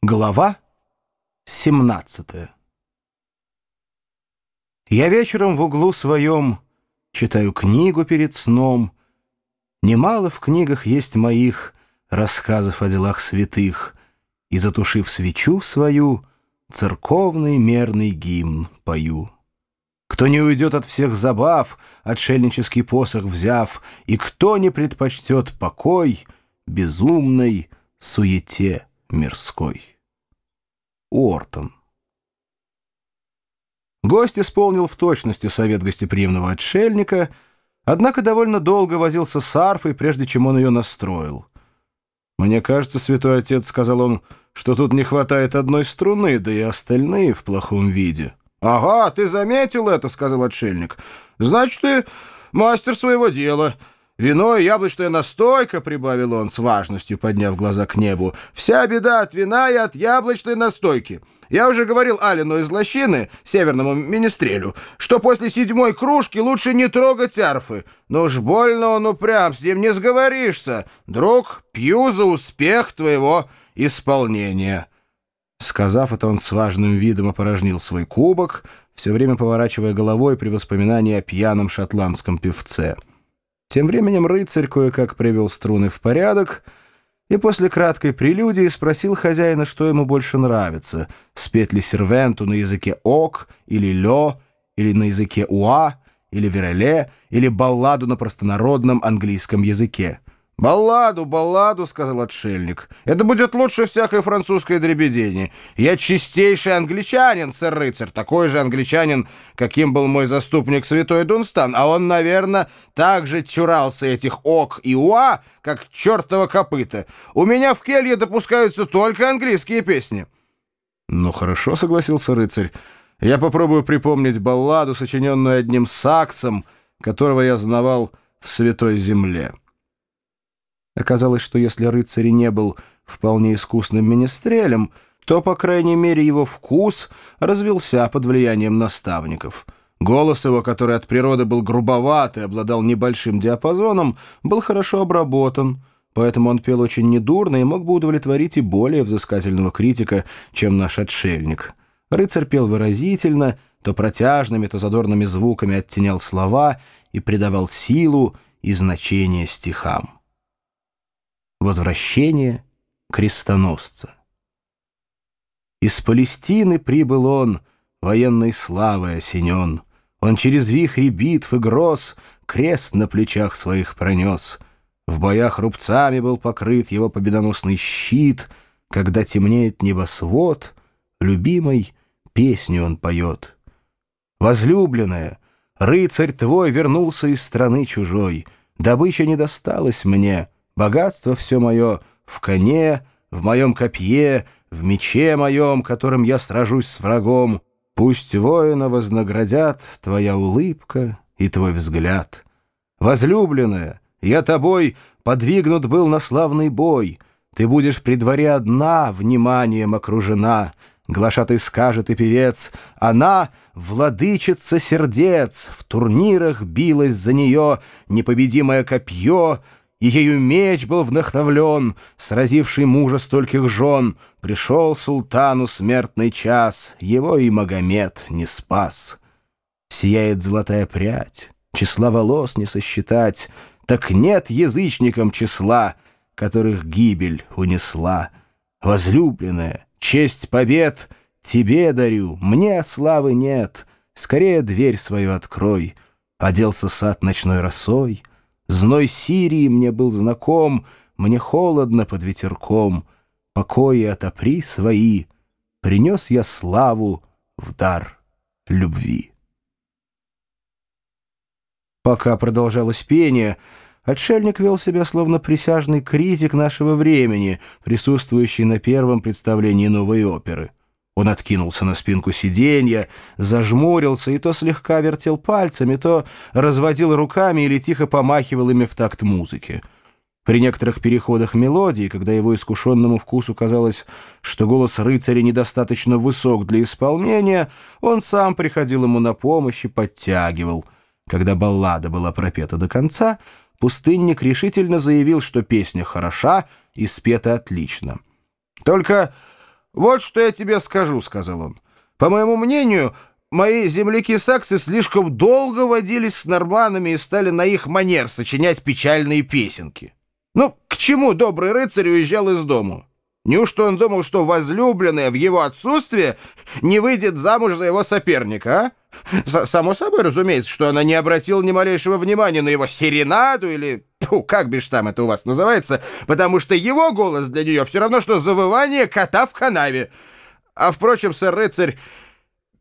Глава 17 Я вечером в углу своем читаю книгу перед сном. Немало в книгах есть моих рассказов о делах святых, и, затушив свечу свою, церковный мерный гимн пою. Кто не уйдет от всех забав, отшельнический посох взяв, и кто не предпочтет покой безумной суете мирской. Уортон. Гость исполнил в точности совет гостеприимного отшельника, однако довольно долго возился с арфой, прежде чем он ее настроил. «Мне кажется, святой отец, — сказал он, — что тут не хватает одной струны, да и остальные в плохом виде». «Ага, ты заметил это, — сказал отшельник. Значит, ты мастер своего дела». «Вино и яблочная настойка», — прибавил он с важностью, подняв глаза к небу. «Вся беда от вина и от яблочной настойки. Я уже говорил Алину из лощины, северному министрелю, что после седьмой кружки лучше не трогать арфы. Но уж больно он упрям, с ним не сговоришься. Друг, пью за успех твоего исполнения». Сказав это, он с важным видом опорожнил свой кубок, все время поворачивая головой при воспоминании о пьяном шотландском певце. Тем временем рыцарь кое-как привел струны в порядок и после краткой прелюдии спросил хозяина, что ему больше нравится — спеть ли сервенту на языке ок или лё, или на языке уа, или вереле, или балладу на простонародном английском языке. «Балладу, балладу», — сказал отшельник. «Это будет лучше всякой французской дребедени. Я чистейший англичанин, сэр-рыцарь, такой же англичанин, каким был мой заступник святой Дунстан, а он, наверное, так же чурался этих ок и уа, как чертова копыта. У меня в келье допускаются только английские песни». «Ну хорошо», — согласился рыцарь. «Я попробую припомнить балладу, сочиненную одним саксом, которого я знавал в Святой Земле». Оказалось, что если рыцарь не был вполне искусным министрелем, то, по крайней мере, его вкус развился под влиянием наставников. Голос его, который от природы был грубоват и обладал небольшим диапазоном, был хорошо обработан, поэтому он пел очень недурно и мог бы удовлетворить и более взыскательного критика, чем наш отшельник. Рыцарь пел выразительно, то протяжными, то задорными звуками оттенял слова и придавал силу и значение стихам. Возвращение крестоносца. Из Палестины прибыл он, военной славой осенен. Он через вихри битв и гроз крест на плечах своих пронес. В боях рубцами был покрыт его победоносный щит. Когда темнеет небосвод, любимой песню он поет. Возлюбленная, рыцарь твой вернулся из страны чужой. Добыча не досталась мне — Богатство все мое в коне, в моем копье, в мече моем, которым я сражусь с врагом. Пусть воина вознаградят твоя улыбка и твой взгляд. Возлюбленная, я тобой подвигнут был на славный бой. Ты будешь при дворе одна, вниманием окружена. Глашатый скажет и певец, она — владычица сердец, в турнирах билась за нее непобедимое копье — и ею меч был вдохновлен, сразивший мужа стольких жен. Пришел султану смертный час, его и Магомед не спас. Сияет золотая прядь, числа волос не сосчитать, так нет язычникам числа, которых гибель унесла. Возлюбленная, честь побед тебе дарю, мне славы нет, скорее дверь свою открой. Оделся сад ночной росой — Зной Сирии мне был знаком, Мне холодно под ветерком. Покои отопри свои, Принес я славу в дар любви. Пока продолжалось пение, отшельник вел себя словно присяжный критик нашего времени, присутствующий на первом представлении новой оперы. Он откинулся на спинку сиденья, зажмурился и то слегка вертел пальцами, то разводил руками или тихо помахивал ими в такт музыки. При некоторых переходах мелодии, когда его искушенному вкусу казалось, что голос рыцаря недостаточно высок для исполнения, он сам приходил ему на помощь и подтягивал. Когда баллада была пропета до конца, пустынник решительно заявил, что песня хороша и спета отлично. «Только «Вот что я тебе скажу», — сказал он. «По моему мнению, мои земляки-саксы слишком долго водились с норманами и стали на их манер сочинять печальные песенки. Ну, к чему добрый рыцарь уезжал из дому? Неужто он думал, что возлюбленная в его отсутствие не выйдет замуж за его соперника, а? Само собой, разумеется, что она не обратила ни малейшего внимания на его серенаду или... Фу, как бишь там это у вас называется, потому что его голос для нее все равно, что завывание кота в канаве. А, впрочем, сэр-рыцарь,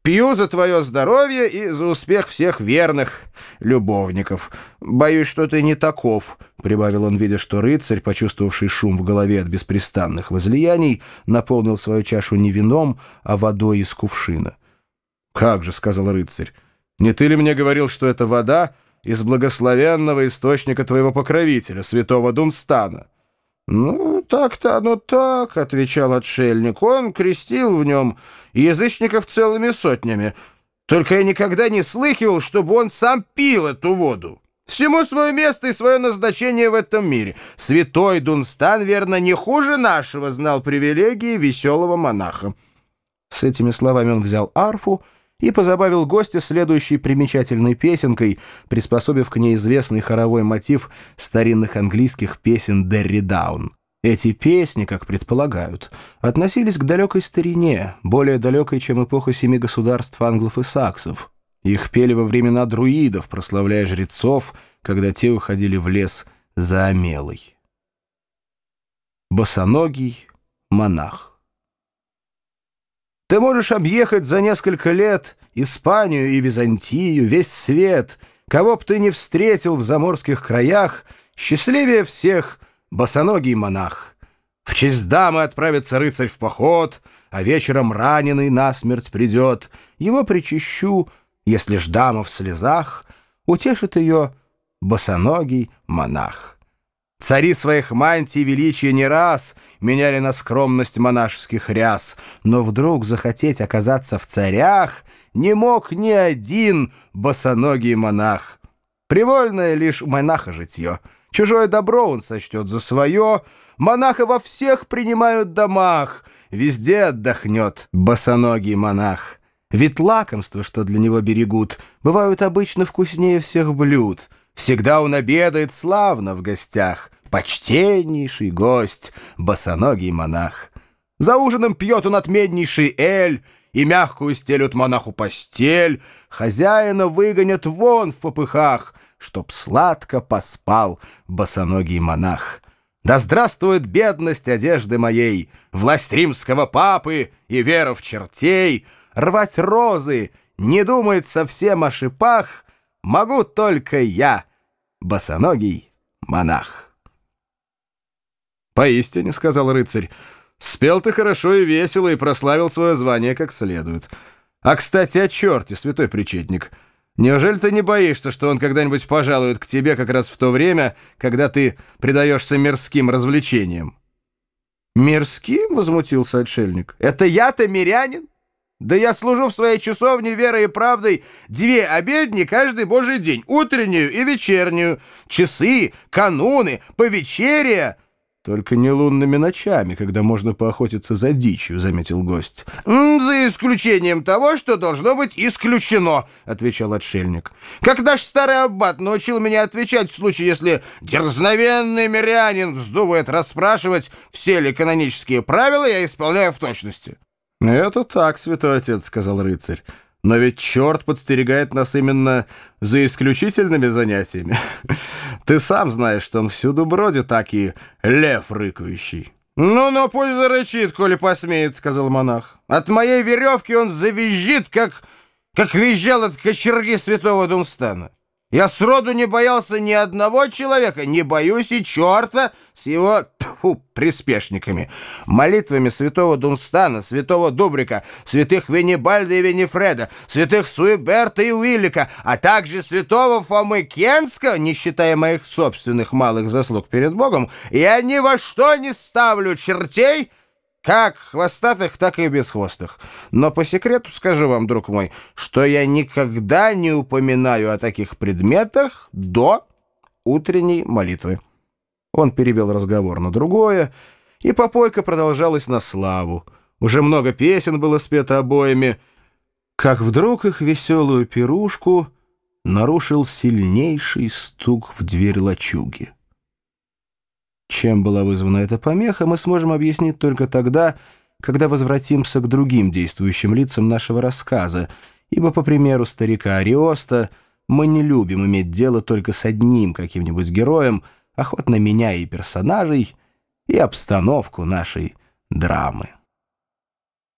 Пью за твое здоровье и за успех всех верных любовников. Боюсь, что ты не таков», — прибавил он, видя, что рыцарь, почувствовавший шум в голове от беспрестанных возлияний, наполнил свою чашу не вином, а водой из кувшина. «Как же», — сказал рыцарь, — «не ты ли мне говорил, что это вода из благословенного источника твоего покровителя, святого Дунстана?» «Ну, так-то оно так», — отвечал отшельник. «Он крестил в нем язычников целыми сотнями. Только я никогда не слыхивал, чтобы он сам пил эту воду. Всему свое место и свое назначение в этом мире. Святой Дунстан, верно, не хуже нашего знал привилегии веселого монаха». С этими словами он взял арфу и позабавил гостя следующей примечательной песенкой, приспособив к ней известный хоровой мотив старинных английских песен Дерри Даун. Эти песни, как предполагают, относились к далекой старине, более далекой, чем эпоха семи государств англов и саксов. Их пели во времена друидов, прославляя жрецов, когда те уходили в лес за омелой. Босоногий монах ты можешь объехать за несколько лет Испанию и Византию, весь свет. Кого б ты не встретил в заморских краях, счастливее всех босоногий монах. В честь дамы отправится рыцарь в поход, а вечером раненый насмерть придет. Его причащу, если ж дама в слезах, утешит ее босоногий монах. Цари своих мантий величия не раз меняли на скромность монашеских ряс, но вдруг захотеть оказаться в царях не мог ни один босоногий монах. Привольное лишь монаха житье. Чужое добро он сочтет за свое, монаха во всех принимают домах, везде отдохнет босоногий монах. Ведь лакомства, что для него берегут, бывают обычно вкуснее всех блюд — Всегда он обедает славно в гостях. Почтеннейший гость, босоногий монах. За ужином пьет он отменнейший эль, И мягкую стелют монаху постель. Хозяина выгонят вон в попыхах, Чтоб сладко поспал босоногий монах. Да здравствует бедность одежды моей, Власть римского папы и вера в чертей, Рвать розы, не думает совсем о шипах, Могу только я, босоногий монах. «Поистине», — сказал рыцарь, — «спел ты хорошо и весело и прославил свое звание как следует. А, кстати, о черте, святой причетник, неужели ты не боишься, что он когда-нибудь пожалует к тебе как раз в то время, когда ты предаешься мирским развлечениям?» «Мирским?» — возмутился отшельник. «Это я-то мирянин? Да я служу в своей часовне верой и правдой две обедни каждый божий день, утреннюю и вечернюю, часы, кануны, повечерия. Только не лунными ночами, когда можно поохотиться за дичью, — заметил гость. — За исключением того, что должно быть исключено, — отвечал отшельник. — Как наш старый аббат научил меня отвечать в случае, если дерзновенный мирянин вздумает расспрашивать, все ли канонические правила я исполняю в точности. «Это так, святой отец», — сказал рыцарь. «Но ведь черт подстерегает нас именно за исключительными занятиями. Ты сам знаешь, что он всюду бродит так и лев рыкающий». «Ну-ну, пусть зарычит, коли посмеет», — сказал монах. «От моей веревки он завизжит, как, как визжал от кочерги святого Дунстана». Я сроду не боялся ни одного человека, не боюсь и черта с его тьфу, приспешниками. Молитвами святого Дунстана, святого Дубрика, святых Венебальда и Венефреда, святых Суэберта и Уиллика, а также святого Фомы Кенска, не считая моих собственных малых заслуг перед Богом, я ни во что не ставлю чертей, как хвостатых, так и бесхвостых. Но по секрету скажу вам, друг мой, что я никогда не упоминаю о таких предметах до утренней молитвы. Он перевел разговор на другое, и попойка продолжалась на славу. уже много песен было спето обоими, как вдруг их веселую пирушку нарушил сильнейший стук в дверь лачуги. Чем была вызвана эта помеха, мы сможем объяснить только тогда, когда возвратимся к другим действующим лицам нашего рассказа, ибо, по примеру старика Ариоста, мы не любим иметь дело только с одним каким-нибудь героем, охотно меняя и персонажей, и обстановку нашей драмы.